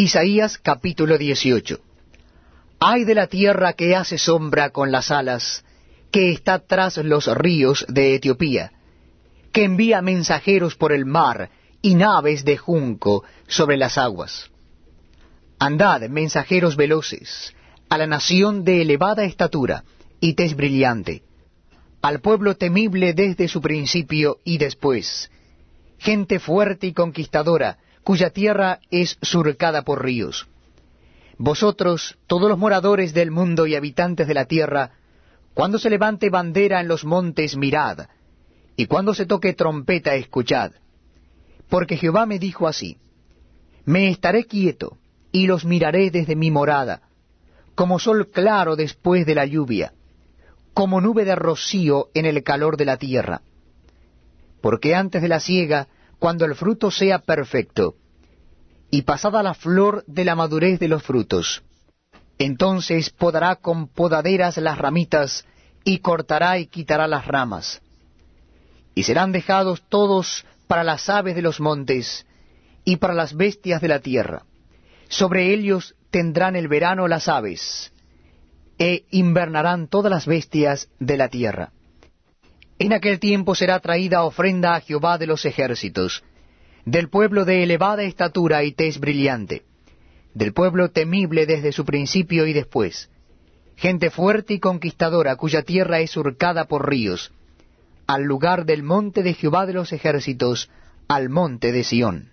Isaías capítulo 18 Ay de la tierra que hace sombra con las alas, que está tras los ríos de Etiopía, que envía mensajeros por el mar y naves de junco sobre las aguas. Andad, mensajeros veloces, a la nación de elevada estatura y tez brillante, al pueblo temible desde su principio y después, gente fuerte y conquistadora, cuya tierra es surcada por ríos. Vosotros, todos los moradores del mundo y habitantes de la tierra, cuando se levante bandera en los montes, mirad, y cuando se toque trompeta, escuchad. Porque Jehová me dijo así, Me estaré quieto, y los miraré desde mi morada, como sol claro después de la lluvia, como nube de rocío en el calor de la tierra. Porque antes de la siega cuando el fruto sea perfecto, y pasada la flor de la madurez de los frutos. Entonces podará con podaderas las ramitas, y cortará y quitará las ramas. Y serán dejados todos para las aves de los montes, y para las bestias de la tierra. Sobre ellos tendrán el verano las aves, e invernarán todas las bestias de la tierra. En aquel tiempo será traída ofrenda a Jehová de los ejércitos, del pueblo de elevada estatura y tez brillante, del pueblo temible desde su principio y después, gente fuerte y conquistadora cuya tierra es surcada por ríos, al lugar del monte de Jehová de los ejércitos, al monte de Sión.